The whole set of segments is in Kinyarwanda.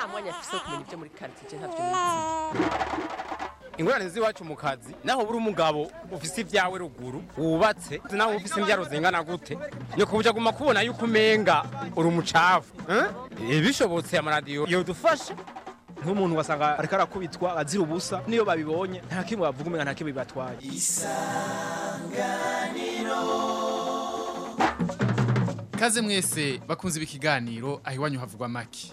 nta mwanya afise wo kumenya ibyo muri ntavyo nizi ingorane z'iwacu mu kazi naho buri umugabo ufise ibyawe ruguru wubatse nawe ufise imbyaro zingana gute. Nyoko buja guma kubona yuko umenga uri umucafu eh? bishobotse amaradiyo yodufasha. Nk'umuntu wasanga ariko arakubitwa azira ubusa niyo babibonye. Nta kimwe bavuga umenga nta kimwe bibatwaye. Kaze mwese bakunze ibi kiganiro aho iwanyu havugwa maki.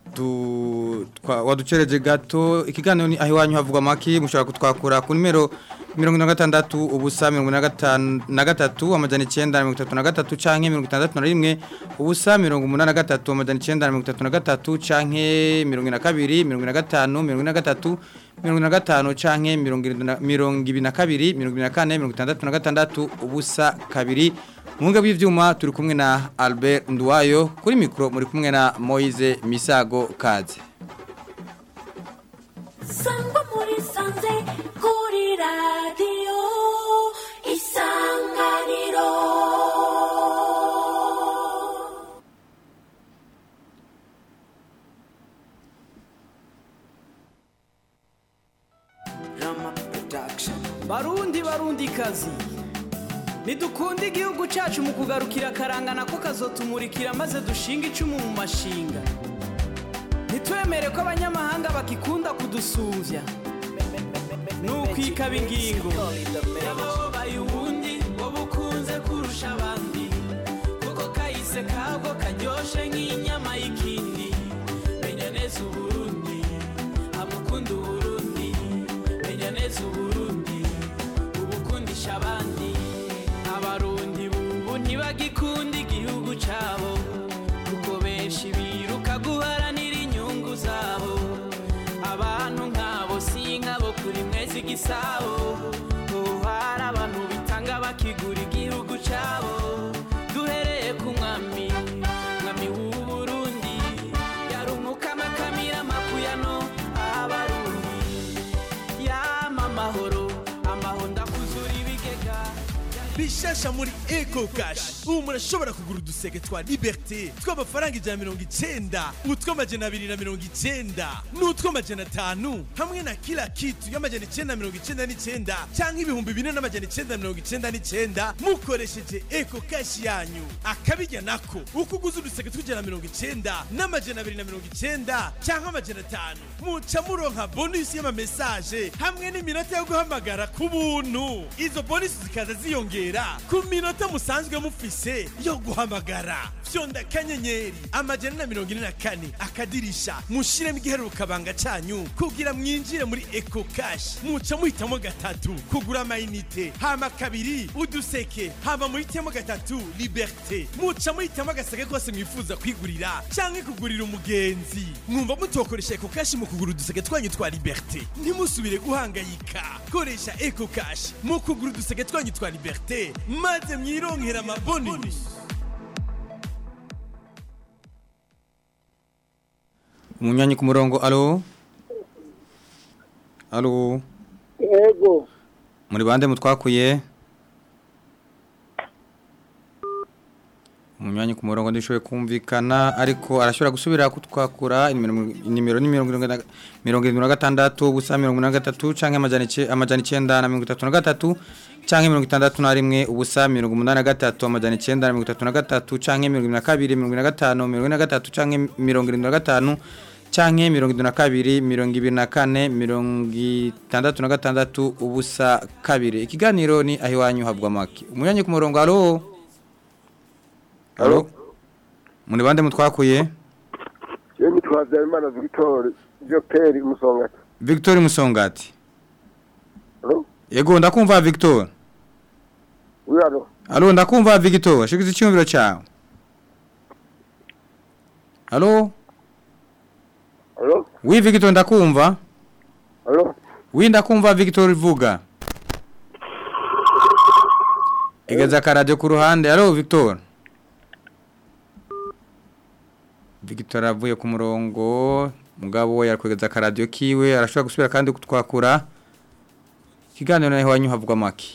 waducereje gato ikiganiro ni aho iwanyu havugwa amaki mushobora kutwakura ku nimero mirongo na gatandatu ubusa mirongo na gatatu amajana icyenda mirongo itatu na gatatu canke mirongo itandatu na rimwe ubusa mirongo umunani na gatatu amajana icyenda mirongo itatu na gatatu canke mirongo ine na kabiri mirongo ine na gatanu mirongo ine na gatatu mirongo ine na gatanu canke mirongo ibiri na kabiri mirongo ibiri na kane mirongo itandatu na gatandatu ubusa kabiri Mwunga bw'ivyuma turi kumwe na Albert Nduwayo kuri mikro muri kumwe na Moise Misago Kaze. Sangwa muri sanze kuri radiyo isanganiro barundi barundi kazi. Ntidukunde igihugu cyacu mu kugarukira akarangana ko kazotumurikira maze dushinga icumu mu mashinga. Ntitwemere ko abanyamahanga bakikunda kudusumbya. Ni ukwikaba ingingo yababaye ubundi wowe ukunze kurusha abandi. Kuko kahise kabwo karyoshe nk'inyama y'ikindi. Menya neza uburundi amukunda uburundi menya neza uburundi ubu hari abantu bitanga bakigura igihugu cyabo duhereye ku mwami mwami w'uburundi yarumukama akamira amakuyano abarundi. Yama amahoro amahoro ndakuzura ibigega. Bishasha muri eco cash. Ubu murashobora kugura uduseke twa liberite tw'amafaranga ijana na mirongo icenda utw'amajana abiri na mirongo icenda n'utw'amajana atanu hamwe na kila kitu y'amajana icenda mirongo icenda n'icenda canke ibihumbi bine n'amajana icenda mirongo icenda n'icenda mukoresheje eko kashi yanyu. Akabirya nako uko uguze uduseke tw'ijana na mirongo icenda n'amajana abiri na mirongo icenda canke amajana atanu. Muca muronka bonusi y'amamesaje hamwe n'iminota yo guhamagara ku buntu. Izo bonusi zikaza ziyongera ku minota musanzwe mufise yo guhamagara. Fyonda akanyenyeri amajana na mirongo ine na kane. Akadirisha. Mushiremo igiheruka banga canyu. Kugira mwinjire muri eco cash. Muca muhitamo gatatu. Kugura amayinite. Hama kabiri uduseke. Hama muhitemo gatatu liberté. Muca muhitamo agaseke kose mwifuza kwigurira. Canke kugurira umugenzi. Mwumva mutokoresha eco cash mu kugura uduseke twanyu twa liberté. Ntimusubire guhangayika. Koresha eco cash mu kugura uduseke twanyu twa liberté maze mwironkera amabonus Umunyanyi ku murongo alo. Alo. Ego, Muri bande mutwakuye? Umunyanyi kumurongo murongo ndishoboye kumvikana ariko arashobora gusubira kutwakura nimero ni mirongo irindwi mirongi irindwi na gatandatu ubusa mirongo inani na gatatu ice- amajana icenda na mirongo itatu na gatatu canke mirongo itandatu na rimwe ubusa mirongo umunani na gatatu amajana icenda na mirongo itatu na gatatu canke mirongo ibiri na kabiri mirongo ine na gatanu mirongo ine na gatatu canke mirongo irindwi na gatanu canke mirongo itatu na kabiri mirongo ibiri na kane mirongo itandatu na gatandatu ubusa kabiri. Ikiganiro ni aho iwanyu habwa make umunyanya ku murongo muri bande mutwakuye Yeni Habyarimana Victor Joperi Musongati. Victor Musongati yego ndakumva Victor. Oui, alo. ndakumva Victor shikiza icyumviro cyawe. Alo Alo? wi Victor ndakumva. Alo? wi ndakumva Victor vuga Egeza akaradiyo ku ruhande. Alo Victor Victor avuye ku murongo mugabo we yakwegeza akaradiyo kiwe arashobora gusubira kandi kutwakura. Ikiganiro naho wanyu havugwa make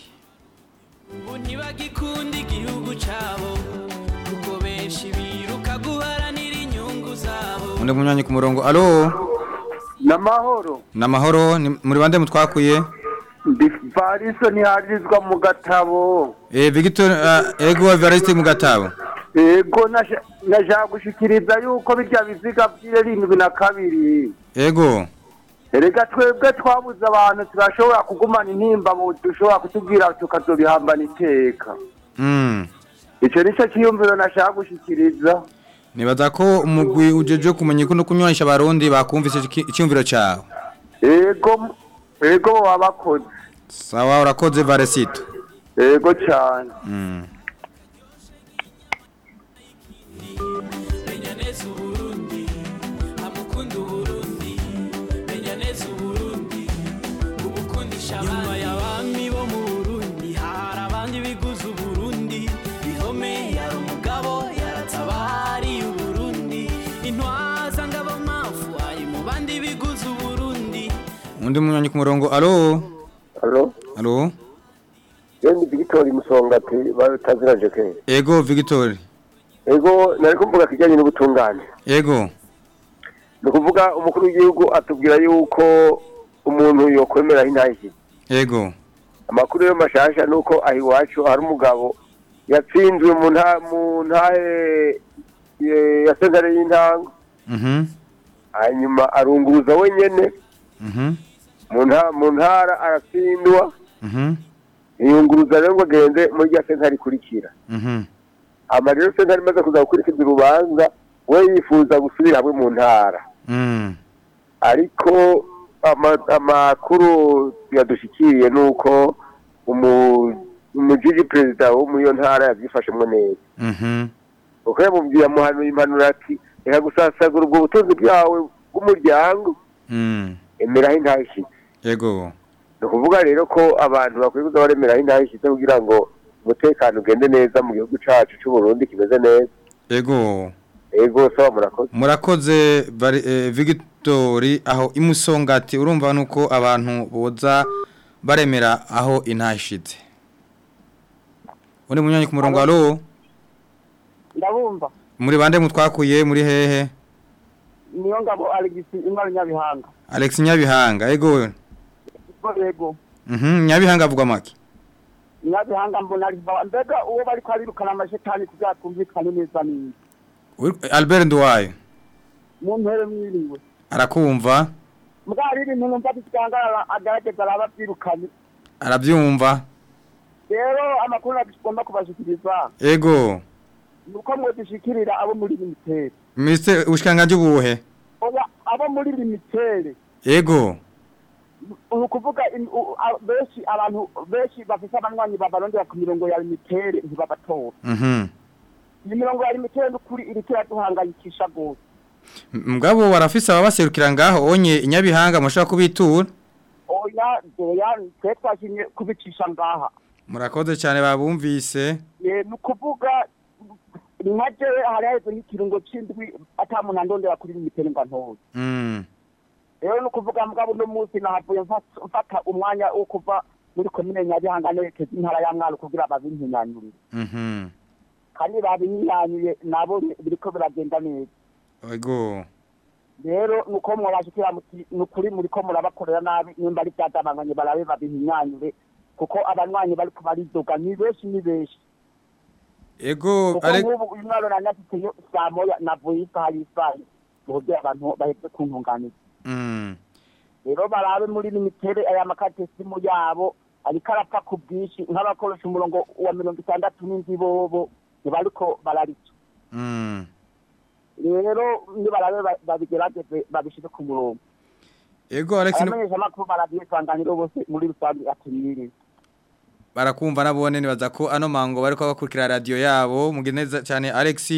ntibagikunda igihugu cyabo kuko benshi biruka guharanira inyungu zabo. Undi munyanya ku murongo alo? Namahoro. namahoro ni muri bande mutwakuye? Ndi Variso ntiharizwa mu gatabo. eh Victor uh, ego Evariste mu gatabo. Ego nasha- nashaka gushikiriza yuko birya biziga by'irindwi na kabiri. ego Erega twebwe twabuze abantu turashobora kugumana intimba mu dushobora kutubwira tukazobihambana iteka. mm Ico nico kiyumviro nashaka gushikiriza. nibaza ko umugwi ujeje kumenya ko no kunywanisha abarundi bakumvise icyumviro cyawe Ego ego wabakoze. sawa urakoze Varesito Ego cyane. Undi munyanya ku murongo alo? Alo? alo? Yeni Victor Musongati bataziraje ke. ego Victor Ego nari kuvuga kijanye n'ubutungane. ego. Ni kuvuga umukuru w'igihugu atubwira yuko umuntu yokwemera intahi. ego. Amakuru yo mashasha nuko ahi wacu hari umugabo yatsinzwe mu nta mu ntahe ya sentare y'intango mhm. Hanyuma arunguruza wenyene mhm. Mu nta- mu ntara aratsindwa mhm yiyunguruza rero ngo agende muri rya sentare ikurikira mhm ama rero sentare imaze kuza gukurikiza urubanza we yifuza gusubira hamwe mu ntara. Mm. Ariko ama- amakuru yadushikiriye ni uko umu- umujiji perezida wo muri iyo ntara yabyifashemo neza. Kuko yamubwiye amuhanuye impanuro ati reka gusasagura ubwo butunzi bwawe bw'umuryango. Mm. Emeraho intashyi. Ego ni ukuvuga rero ko abantu bakwiye kuza baremeraho intashyi kugira ngo umutekano ugende neza mu gihugu cyacu cy'u Burundi kimeze neza. Ego ego sawa murakoze. Murakoze eh, Victori aho imusongati urumva nuko abantu boza baremera aho intashitse undi munyanya ku murongo alo ndabumva. Muri bande mutwakuye muri hehe? Niyo ngabo intwari nyabihanga. Alex Nyabihanga. Ego Yego, yego mhm Nyabihanga avuga make nyabihanga mbona mbega uwo bari kwarirukana amashetani kugira twumvikane neza neza Albert Ndwaye mu mpere mwiriwe arakumva. Mbwari ibintu numva bisangarara agerageza arababyirukanye. Arabyumva. Rero amakuru agomba kubashikiriza. Ego ni uko mwe dushikirira abo muri limitere Mr ushikanganje ubuhe oya abo muri limitere ego ni ukuvuga in- u- a- benshi abantu benshi bafise abanywanyi babarondera ku mirongo ya limitere ntibabatora mhm. Iyi mirongo ya limitere n'ukuri iriko iraduhangayikisha rwose. Mugabo barafise ababaserukira ngaho onye Nyabihanga mushaka kubitura? Oya oya twe twashimye kubicisha ngaha. Murakoze cyane babumvise. Ni ukuvuga nka jewe hari haheze nk'ikirungo c'indwi ata muntu andondera kuri limitere ngo antore mm. Rero ni ukuvuga mugabo uno munsi nahavuye mfa- mfata umwanya wo kuva muri komine nyabihanga nerekeza intara ya mwaro kugira babinkinyanyurire mhm. Kandi babinkinyanyuye nabo biriko biragenda neza. Ego rero nuko mwabashikira muti nukuri muriko murabakorera nabi nimba ari byadabanganye barabe babihinyanyure kuko abanywanyi bariko baridoga ni benshi ni benshi. Ego nk'ubu uyu mwana nanyafiteyo saa moya navuye isaha y'isaha mu buryo abantu bahetse kuntunganiza Mm. Rero barabe muri limitere aya makatesimu yabo ariko arapfa ku bwinshi. Nk'abakoresha umurongo wa mirongo itandatu n'indwi bobo ntibariko bararica Mm. rero nibarabe ba- babigerageze babishyize ku murongo. Ego Alex no- abamenyesha amakuru baradiye isanganiro bose muri rusange atumire. Barakumva nabone nibaza ko ano mango bariko bakurikira radio yabo. Mugeneza cyane Alex.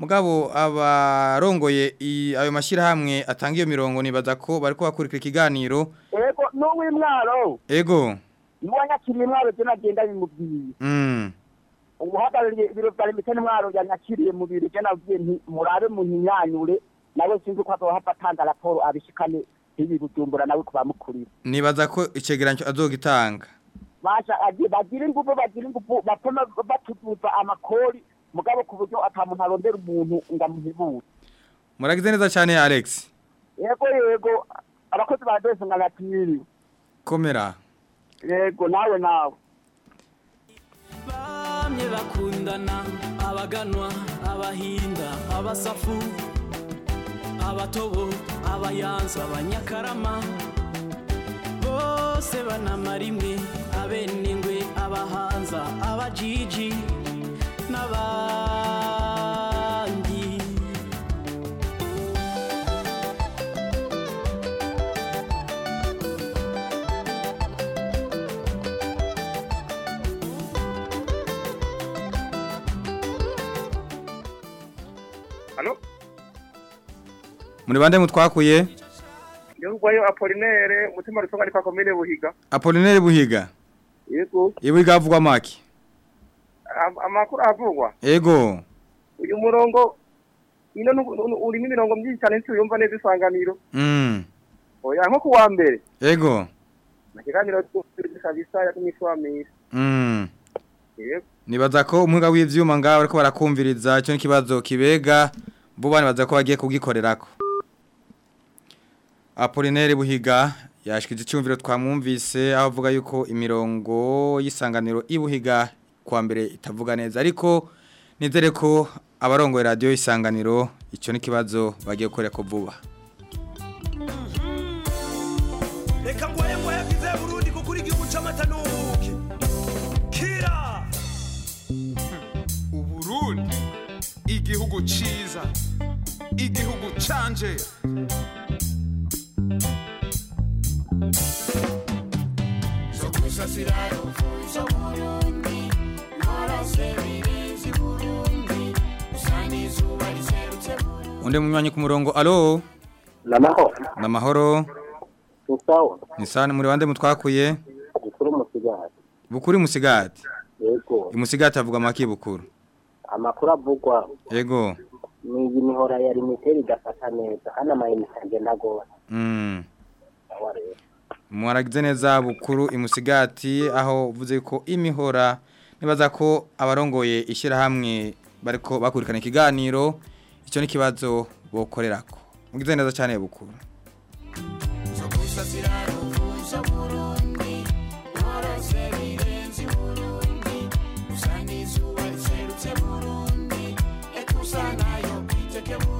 Mugabo abarongoye ayo mashira hamwe atanga iyo mirongo nibaza ko bariko bakurikira ikiganiro. Ego n'uw'imwaro ego. Niwanyakiriye imwaro je nagenda bimubwiye. Mm. Ubuhagarariye ibiro vya limite n'imwaro yanyakiriye mu biro je nabwiye nti murabe munyinyanyure nawe sinzi ko azohava atanga raporo abishikane ibi bujumbura nawe kubamukurira nibaza ko icegeranyo azogitanga. Basha agi- bagira ingufu bagira ingufu batuma batuduza amakori mugabo ku buryo ata muntu arondera umuntu ngo amuhebure. Muragize neza cyane Alex? Yego yego. Abakozi ba dose nka natiriwe komera. Yego nawe nawe. Bamye bakundana abaganwa abahinda abasafu abatobo abayanza abanyakarama. Bose banamara imwe abenengwe abahanza abajiji? Muri bande mutwakuye Yungwayo Apollinaire mutima rutonga ni kwa komine Buhiga. Apollinaire Buhiga Yego. Ibuhiga avugwa maki Am- Amakuru avugwa. Ego Uyu murongo ino urimo imirongo myinshi cyane ntiyumva neza isanganiro. mm Oya nko kuwa mbere. Ego Nakiganiro kabisa yatumishwamisha. mm Yego. Nibaza ko umuhinga w'ivyuma ngaho bariko barakumviriza cyo n'ikibazo kibega buba nibaza ko bagiye kugikorerako Apollinaire Buhiga yashikije icyumviro twamwumvise aho avuga yuko imirongo y'isanganiro ibuhiga kwa mbere itavuga neza. Ariko nizere ko abarongoye radio isanganiro icyo n'ikibazo bagiye gukorera ko vuba reka ngwaye ngwaye bwize burundi kuko uri igihugu c'amata n'ubuki kira uburundi igihugu ciza igihugu burundi nkorose birenze burundi. Unde munywanyi ku murongo alo Namahoro. Namahoro Sawa. ni sane muri bande mutwakuye Gikuru musigati. Bukuri musigati Yego. Imusigati avuga maki bukuru Amakuru avugwa Ego ni mihora ya limiteri igafata neza kandi amayinite agenda agora. mm. Mwaragize neza bukuru imusigati aho uvuze ko imihora nibaza ko abarongoye ishyirahamwe bariko bakurikana ikiganiro icyo n'ikibazo bokorerako. Mugize neza cyane bukuru. Usanga izuba riserutse burundi ekusa na yo kwiteke burundi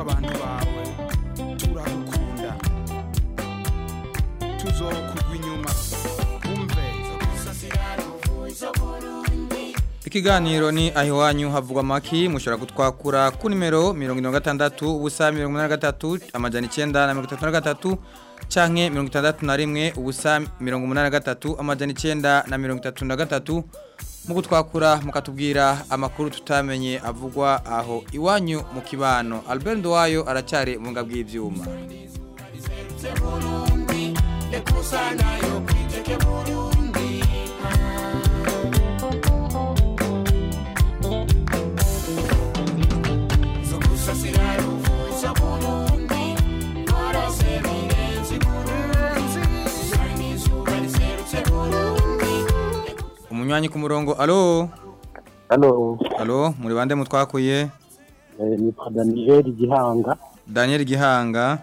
abantu bawe turagukunda tuzokugwa inyuma umve. Sogusasira ruvuzo burundi Ikiganiro ni ahiwanyu havugwa maki mushobora kutwakura ku nimero 76 ubusa 83 amajana 9 na 33 canke 61 ubusa 83 amajana 9 na 33 mu kutwakura mukatubwira amakuru tutamenye avugwa aho iwanyu mu kibano. Albert Ndwayo aracyari mu ngabwi y'ivyuma Umunywanyi ku murongo. Alo Halo, alo muri bande mutwakuye eh, nitwa Daniel Gihanga. Daniel Gihanga.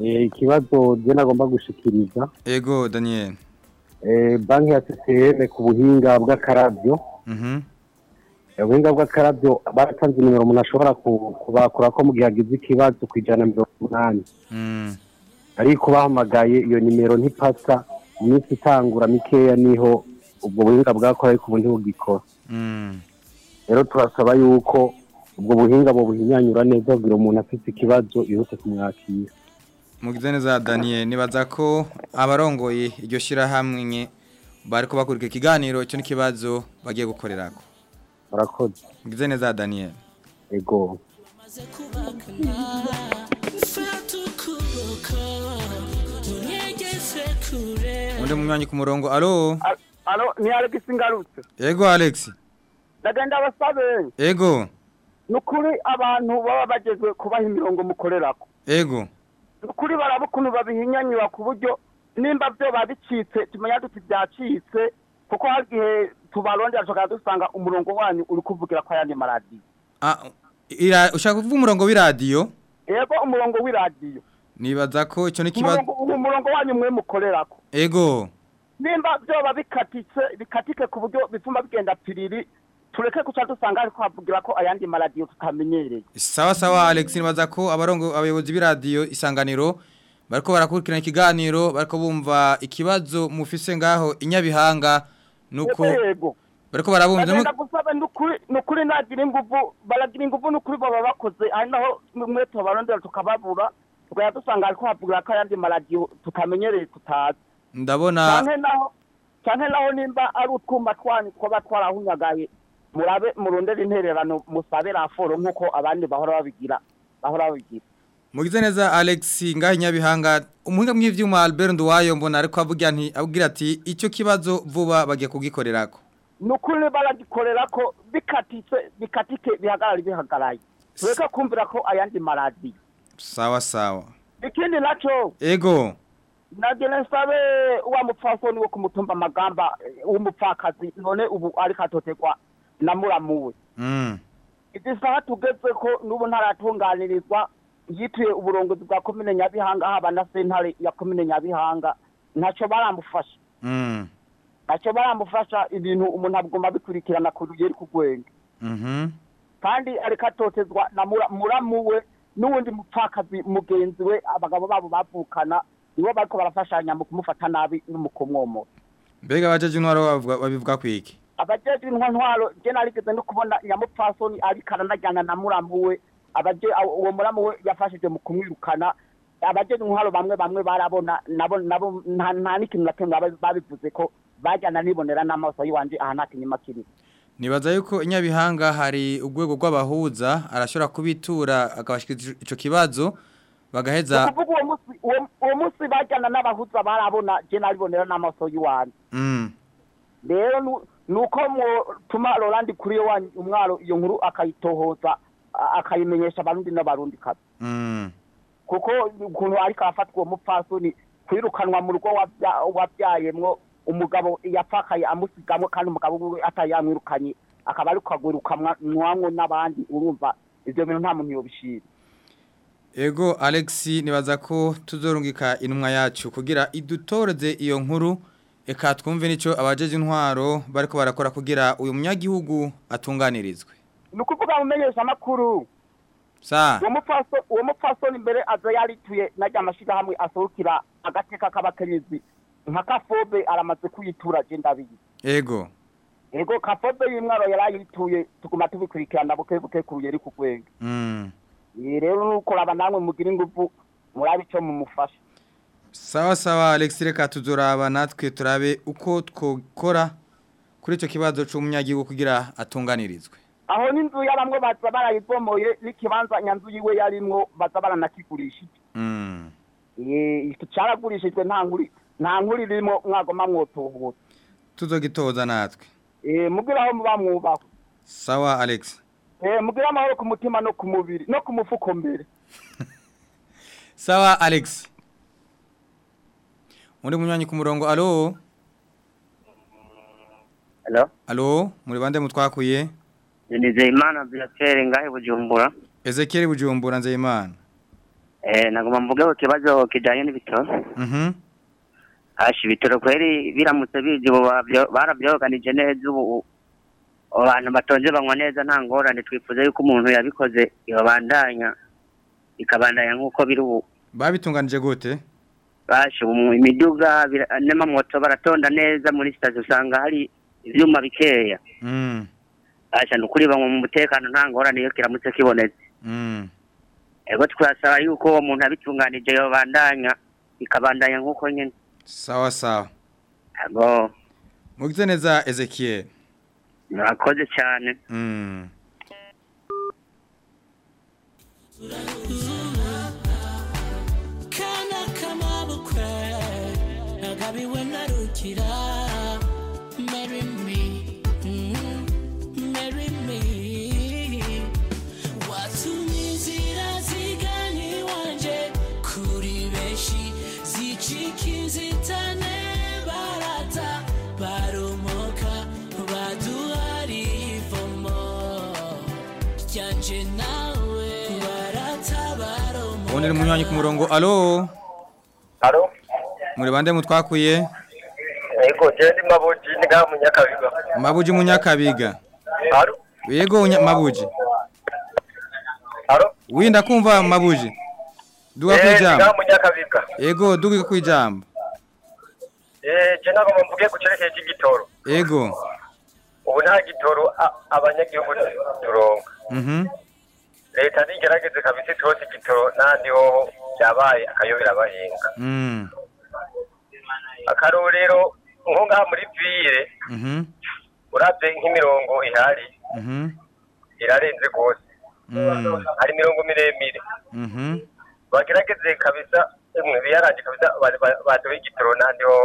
Eh, ikibazo je nagomba gushikiriza. Ego Daniel. Eh, banki ya CCM ku buhinga bw'akaravyo Mhm. Ubuhinga bw'akaravyo baratanze nimero umuntu ashobora ku- kubakura ko mu gihe agize ikibazo ku ijana na mirongo umunani Mm. ariko bahamagaye iyo nimero ntipasa. Iminsi itangura mikeya ni ho ubwo buhinga bwakora ariko ubu ntibugikora Mm. rero turasaba yuko ubwo buhinga bubuhinyanyura neza kugira umuntu afite ikibazo yihute kumwakira. Mugize neza Daniel nibaza ko abarongoye iryo shirahamwe bariko bakurika ikiganiro cyo n'ikibazo bagiye gukorerako. murakoze. Mugize neza Daniel. ego. Undi munywanyi ku murongo alo. Alo ni Alex ngarutse Ego Alex. ndagenda abasabe Ego ni ukuri abantu baba bagezwe kubaha imirongo mukorerako Ego. ni ukuri baraba ukuntu babihinyanyura ku buryo nimba byo babicitse tumenya duti byacitse kuko hari igihe tubarondera tukaba dusanga umurongo wanyu uri kuvugira ko ayandi maradiyo Ah ira ushaka kuvuga umurongo w'iradio? yego umurongo w'iradiyo Nibaza ko ico n'ikibazo umurongo uwo murongo wanyu mwe mukorerako Ego. Nimba byoba bikatitse bikatike ku buryo bituma bigenda piriri tureke guca dusanga ariko havugira ko ayandi maradiyo tutamenyereye. Sawa sawa Alex. Nibaza ko abarongo abayobozi b'iradio isanganiro bariko barakurikirana ikiganiro bariko bumva ikibazo mufise ngaho inyabihanga nuko bariko barabumva. Bagenda gusaba nukuri nukuri nagira inguvu baragira inguvu nukuri baba bakoze ari naho mwe tubarondera tukababura tukajya dusanga ariko havugira ko ayandi maradiyo tutamenyereye tutazi. Ndabona canke naho nimba ari utwuma twanyu twaba twarahunyagaye. Murabe murondere intererano musabe raforo nk'uko abandi bahora babigira bahora babigira. Mugize neza Alex ngaho inyabihanga umuhinga mw'ivyuma Albert Nduwayo mbona ariko avuga nti abwira ati ico kibazo vuba bagiye kugikorerako. Nukuri baragikorera ko bikatitse bikatike bihagarare bihagaraye. Tureke kumvira ko ayandi maradiyo. Sawa sawa. Ikindi naco ego. Nagene nsabe wa mupfasoni wo ku mutumba magamba eh, w'umupfakazi none ubu ariko atotegwa na muramuwe mm. izi saha tugeze ko n'ubu ntaratunganirizwa yituye uburongozi bwa komine nyabihanga haba na sentare ya komine nyabihanga ntacyo baramufasha Mm. ntacyo baramufasha ibintu umuntu agomba bikurikirana ku rugero kugwenga Mhm. kandi ariko atotezwa na mura- muramu we n'uwundi mupfakazi mugenzi we abagabo babo bavukana nibo bariko barafashanya mu kumufata nabi no mu kumwomora. Mbega bajeje intwaro babivuga kwiki abajeje intwaro je narigeze no kubona nyamupfasoni ariko aranajyana na muramu we. Abaje uwo muramu yafashije mu kumwirukana. Abajeje intwaro bamwe bamwe barabona nabo nabo nta n'ikintu na kimwe babivuze ko bajyana nibonera n'amaso yiwanje aha nta kinyuma kiri. Nibaza yuko inyabihanga hari urwego rw'abahuza arashobora kubitura akabashikiriza ico kibazo bagaheza uwo munsi uwo- munsi bajyana n'abahuza barabona je naribonera n'amaso yiwanje mm. rero nu- nuko mutuma Laurent kuri yo wanyu umwaro iyo nkuru akayitohoza akayimenyesha abarundi n'abarundi kazi Mm. kuko ukuntu ariko arafatwa uwo mupfasoni kwirukanwa mu rugo wabya- wabyayemwo umugabo yapfakaye amusigamwe kandi umugabo wiwe atari yamwirukanye akaba ari kugwirukanwamwo n'abandi urumva ivyo bintu nta muntu yobishira Ego Alexi nibaza ko tuzorungika intumwa yacu. Kugira idutoreze iyo nkuru eka twumve nico abajeje intwaro bariko barakora kugira uyu munyagihugu atunganirizwe. ni ukuvuga mumenyesha amakuru Sa. Uwo mupfaso- uwo mupfasoni mbere aza yarituye najya amashirahamwe asohokera agateka k'abakenyezi. Nka kafobe aramaze kuyitura je ndabizi. Ego. Ego kafobe y'imwaro yarayituye tuguma tubikurikirana buke buke ku rugero ku rwego mm. Iyi rero nuko raba namwe mugira ingufu murabe ico mumufasha Sawa sawa Alexi reka tuzoraba natwe turabe uko twokora kuri ico kibazo c'umunyagihugu kugira atunganirizwe. aho n'inzu y'abamwe baza barayibomoye n'ikibanza nyanzu yiwe yarimwo baza baranakigurishije Mm. Eh, iki caragurishijwe nta nkuri nta nkuri irimo mwagoma mwotohura Tuzogitoza natwe. Eh, mugira aho muba mwubaho Sawa Alexi. Eh, mugira amahoro ku mutima no ku mubiri no ku mufuko mbere Sawa Alex. Muri munywanyi ku murongo alo. Hello. Alo, muri bande mutwakuye? Nizeyimana Biatere ngahe Bujumbura. Ezekiel Bujumbura Nzeyimana. Eh nagoma mvuge ku kibazo kijanye n'ibitoro. Mhm. Ashi ibitoro kweri biramutse bije baravyoganije neza ubu abantu batonze banywa neza nta ngorane twifuza yuko umuntu yabikoze yobandanya ikabandanya nk'uko biri ubu Babitunganije gute? bashi ubu imiduga n'amamoto baratonda neza muri sitasiyo usanga hari ivyuma bikeya Mm. asha nukuri banywa mu mutekano nta ngorane iyo kiramutse kibonetse Mm. ego twasaba yuko uwo muntu abitunganije yobandanya ikabandanya nk'uko nyene Sawa sawa. Mugize neza Ezekiel. Murakoze cyane Mm. kana kamabukwe nagabiwe narukira Ubundi ni munywanyi ku murongo alo. Alo. Muri bande mutwakuye? Ego je ndi mabuji ni ga munyakabiga. Mabuji munyakabiga. Alo. Yego Mabuji. Alo. Winda kumva Mabuji. Duga kwijambo. Nga munyakabiga. Ego duga kwijambo. Eh je nagomba mvuge ku cerekeye c'igitoro. Ego. Ubu nta gitoro abanyagihugu turonka. Mhm. Leta nigerageze kabisa itose igitoro n'ahandi hoho byabaye akayobera abahinga. Mm. Akarorero nko ngaha muri ville Mhm. uravye nk'imirongo ihari Mhm. irarenze rwose. Mm. Hari imirongo miremire. Mhm. bagerageze kabisa emwe biyaranje kabisa ba- ba- baduhe igitoro n'ahandi ho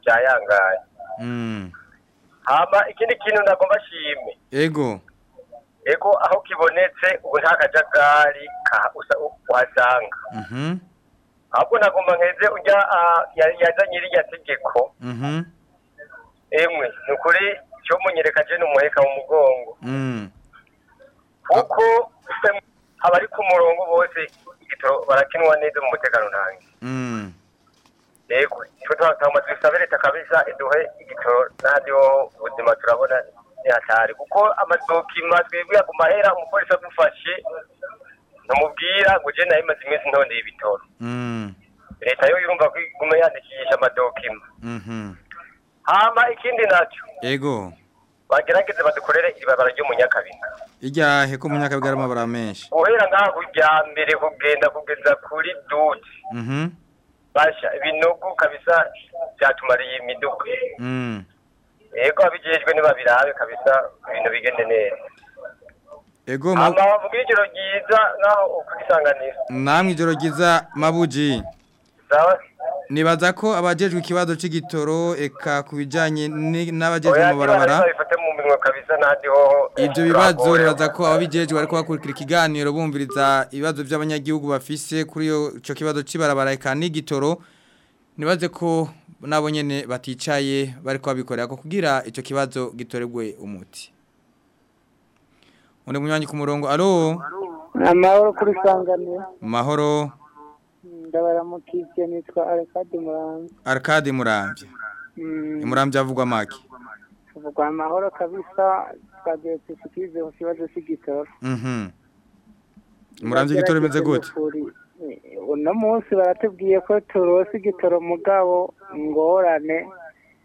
byayangaye Mm. hama ikindi kintu nagomba shime Ego. Ego aho kibonetse ubu nta kajagari uhasanga Mhm. ahubwo nagomba nkeze ujya ah, ya- yazanye iriya tegeko Mhm. emwe ni ukuri cyo munyereka je n'umuheka mu mugongo Mm. kuko abari ku murongo bose igitoro barakinwa neza mu mutekano ntange Mm. yego twe twatama dusabe leta kabisa iduhe igitoro n'ahandi ho ubuzima turabona hatari kuko amadokima twebwe ku mahera umupolisi agufashe ntumubwira ngo je na yo imaze iminsi ntondeye ibitoro Mm. leta yo yumva ko igume yandikisha amadokima Mhm. hama ikindi na cyo Ego. bagerageze badukorere ibabara ryo mu nyakabiga Ijya heko munyakabiga amabara menshi. guhera ngaha kujya mbere kugenda kugeza kuri duti Mhm. basha ibinogo kabisa byatumariye imiduga Mm. Yego abijejwe ntibabirabe kabisa ibintu bigende neza. Ego ma ama bavuga ijoro ryiza nkaho ukwisanganira namwe ijoro giza Mabuji. sawa? Nibaza ko abajejwe ikibazo c'igitoro eka kubijanye n'abajejwe mu barabara Ibyo bibazo turagoye. nibaza ko ababijejwe bariko bakurikira ikiganiro bumviriza ibibazo by'abanyagihugu bafise kuri ico kibazo cibarabara eka n'igitoro. Nibaze ko nabo nyene baticaye bariko babikorera. Ko kugira ico kibazo gitoregwe umuti. Undi munywanyi ku murongo alo? Amahoro kuri sanganiro mahoro ndabaramukije nitwa arekadi murambi Arcade Muramvya. Mm, Muramvya avugwa make? Tuvugwa amahoro kabisa twagiye dushikirize ku kibazo cy'igitoro Mhm. Muramvya igitoro bimeze gute? Uno munsi baratubwiye ko turose igitoro mugabo ngorane.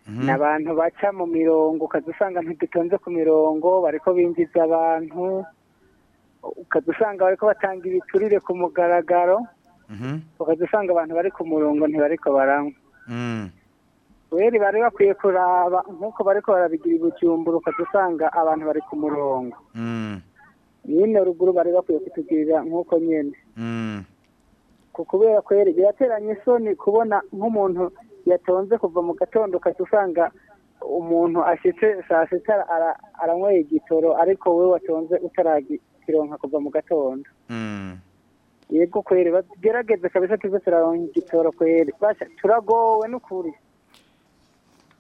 N'abantu baca mu mirongo ukaza usanga ntidutonze ku mirongo bariko binjiza abantu. Ukaza usanga bariko batanga ibiturire ku mugaragaro. Mhm. Ukaza usanga abantu bari ku murongo ntibariko baranywa. Mm. Weri bari bakwiye kuraba nk'uko bariko barabigira ibujumbura ukaza usanga abantu bari ku murongo. Mm. Nyine ruguru bari bakwiye kutugirira nk'uko nyene. Mm. Kubera kweri birateranya isoni kubona nk'umuntu yatonze kuva mu gatondo ukaza usanga umuntu ashitse saa sita ara- aranyweye igitoro ariko we watonze utaragironka kuva mu gatondo. Mm. Yego kweri bagerageze kabisa tuze turaronka igitoro kweri. Turagowe n'ukuri.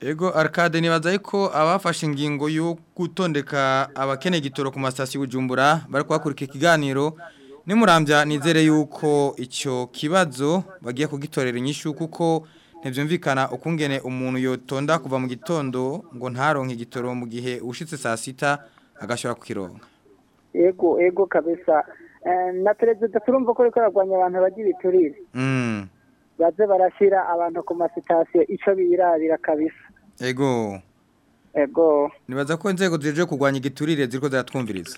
Ego Arcade nibaza ko abafashe ingingo yo gutondeka abakene gitoro ku masitasiyo Bujumbura bari kuhakurika ikiganiro. Nimurambya nizere yuko icyo kibazo bagiye kugitorera inyishu kuko ntibyumvikana ukungene umuntu yotonda kuva mu gitondo ngo ntaronke igitoro mu gihe ushitse saa sita agashobora kukironka. Ego ego kabisa. Eh, na perezida turumva ko ariko aragwanya abantu bagira iturire. Mm. Baze barashyira abantu ku masitasiyo ico birabira kabisa. Ego. Ego. Nibaza ko inzego zijeje kurwanya igiturire ziriko ziratwumviriza.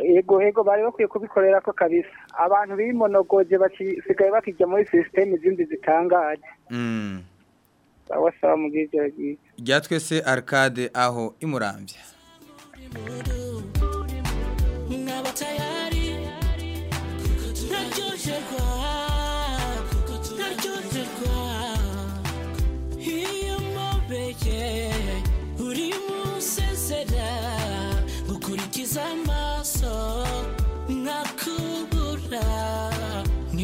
Ego ego bari bakwiye kubikorera ko kabisa. Abantu bimonogoje basigaye bakijya muri sisiteme izindi zitangaje. Mm. Sawa sawa mu gihe byiza rya twese Arcade aho imurambya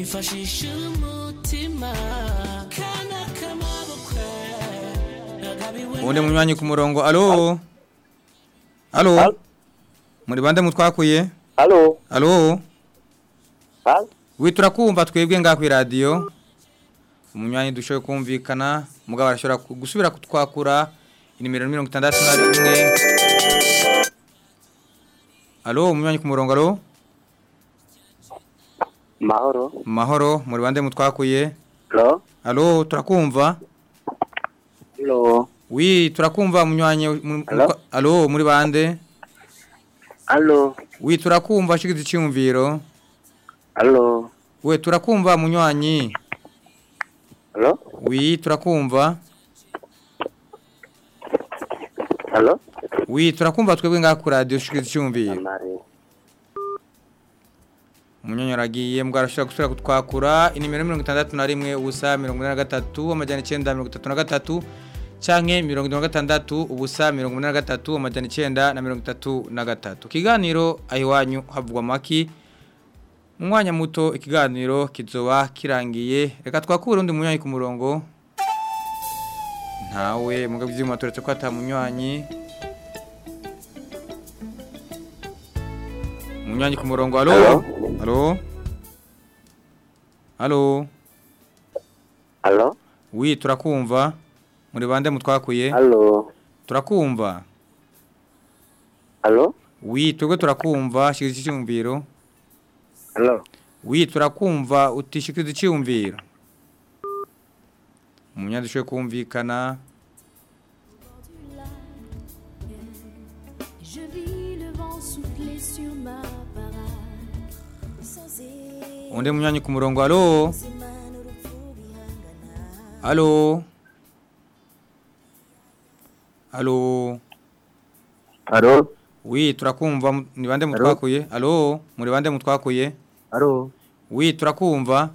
nkifashisha umutima. Kana kamabukwe nagabiwe Undi munywanyi ku murongo. Alo? Alo? Muri bande mutwakuye? Alo? Alo? Witura kumva twebwe nga ku radio. Umunywanyi dushoye kumvikana. Mugabo arashobora gusubira kutwakura. Inimero 61 Alo? Umunywanyi ku murongo alo? Mahoro. Mahoro muri bande mutwakuye. Alo Alo turakumva? Alo Oui turakumva umunywanyi mu- Alo? muri bande Alo Oui turakumva shigize icyumviro. Alo We turakumva munywanyi. Alo Oui turakumva. Alo Oui turakumva twebwe nga ku radio shigize icyumviro. Munyonyo ragiye mwarashobora gusubira kutwakura inimero 61 ubusa 43 amajana 933 canke 76 ubusa 83 amajana 933 kiganiro ahiwanyu havugwa maki. Mu mwanya muto ikiganiro kizoba kirangiye. Reka twakure undi munywanyi ku murongo. Ntawe mugabo ivyuma turetse ko atamunywanyi munywanyi ku murongo alo alo? Alo? Alo? Wi turakumva. Muri bande mutwakuye. Alo? Turakumva. Alo? Wi twebwe turakumva shikiza icyumviro. Alo? Wi turakumva utishikiza icyumviro. Umunyandisho kumvikana. undi munyanya ku murongo halo halo halo halo wi turakumva ni bande mutwakuye. Halo muri bande mutwakuye? Halo wi turakumva.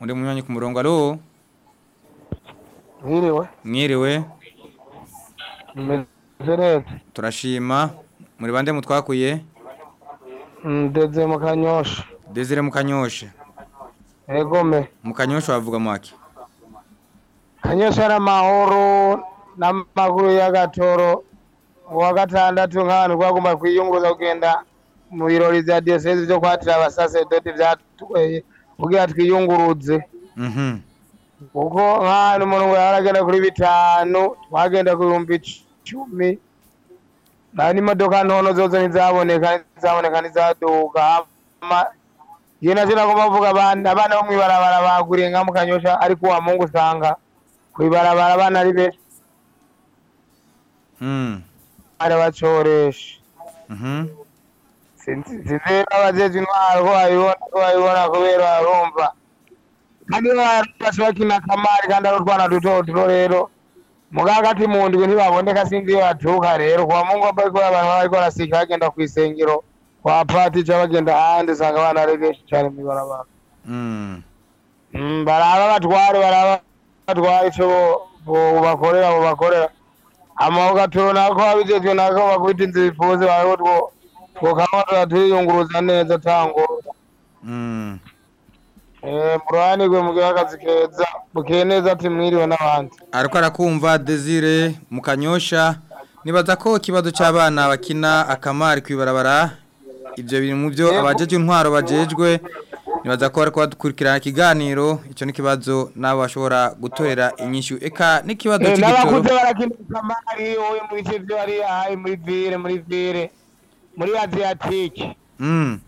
Undi munyanya ku murongo halo mwiriwe. Mwiriwe. Turashima muri bande mutwakuye Ndeze mu kanyosha. Desire mukanyosha Egome. mukanyosha wavuga mwaki Kanyosha ari amahoro n'amaguru y'agatoro. Uwa gatandatu nk'abantu twagomba kwiyunguruza kugenda mu birori vya diocese vyo kwatira abasasedoti vyatweye kugira twiyunguruze. mhm Kuko nk'ahantu umuntu ngo yaragenda kuri bitanu twagenda ku bihumbi icumi. Na n'imodoka ntono zozo ntizaboneka ntizaboneka ntizaduga. Hama Iyo navyo nagomba kuvuga abana bo mw'ibarabara baguriye nka mu kanyosha ariko uwa mungu usanga kw'ibarabara abana ari benshi. Mm arabacoresha mhm. Sinzi abajejwe intwaro ko babibona kubera barumva kandi barafashe bakina kamari kandi ari utwana duto duto rero. Muga hagati mu ndwi ntibaboneka sinzi iyo baturuka rero kwa mungu bariko abantu bariko barasika bagenda kw'isengero kwa pati cha bagenda ahandi usanga abana ari benshi cane mw'ibarabara mm. Mm, baraba batware baraba batware ico bakorera bo bakorera. Amahoga tubona ko abijejwe nako bakubita inzu bifuze bariho two twokama turiyunguruza neza tango. Mm. Eh muranirwe mugire akazi keza bukeye neza ati mwiriwe n'abandi. Ariko arakumva Desire mukanyosha nibaza ko ikibazo cy'abana bakina akamari kwibarabara ibyo biri mu byo abajeje intwaro bajejwe nibaza ko bariko badukurikirana ikiganiro icyo n'ikibazo nabo bashobora gutorera inyishu. Eka n'ikibazo Eh, n'abakuze cy'igitoro barakina kamari wowe mu bice vyo ari hayi muri vire muri vire muri asiatike mm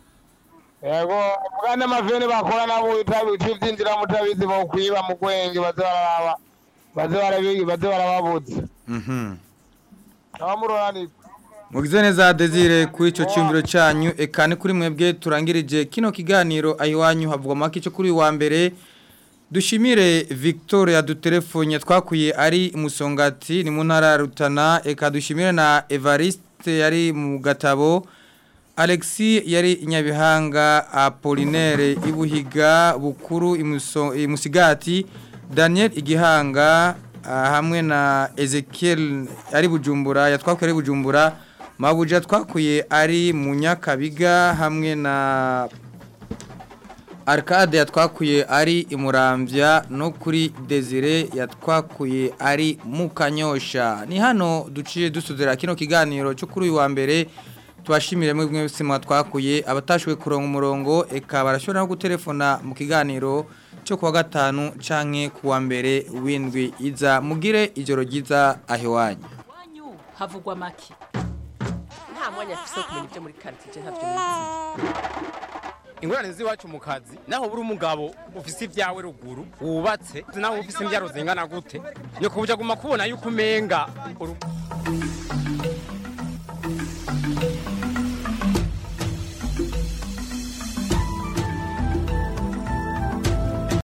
yego bwa n'amavene bakora nabo utabi ucivyinjira mutabizi bokwiba mu gwenge baze bararaba baze barabi baze barababuza mhm. Abamurorani Mugize neza Desire kuri ico cyumviro cyanyu eka ni kuri mwebwe turangirije kino kiganiro ayiwanyu havugwa maki cyo kuri wa mbere. Dushimire Victor yadutelefone twakuye ari musongati ni mu ntara ya Rutana. Eka dushimire na Evariste yari mu gatabo. Alexi yari inyabihanga Apollinaire ibuhiga bukuru imusigati Daniel igihanga ah, hamwe na Ezekiel ari bujumbura yatwakuye ari bujumbura Mabuja twakuye ari mu Nyakabiga hamwe na Arcade yatwakuye ari imurambya no kuri Desire yatwakuye ari mu Kanyosha ni hano duciye dusuzera kino kiganiro cyo kuri uyu wa mbere tubashimire mwe mwese mwatwakuye abatashoboye kuronka umurongo eka barashobora no gutelefona mu kiganiro cyo kuwa gatanu canke kuwa mbere windwi. Iza mugire ijoro ryiza ahewanyu havugwa make. Nta mwanya afise kumenya ibyo muri quartier ntavyo ingorane z'iwacu mu kazi. Naho buri umugabo ufise ibyawe ruguru wubatse. Naho ufise imbyaro zingana gute? Ni kubuja guma kubona yuko umenga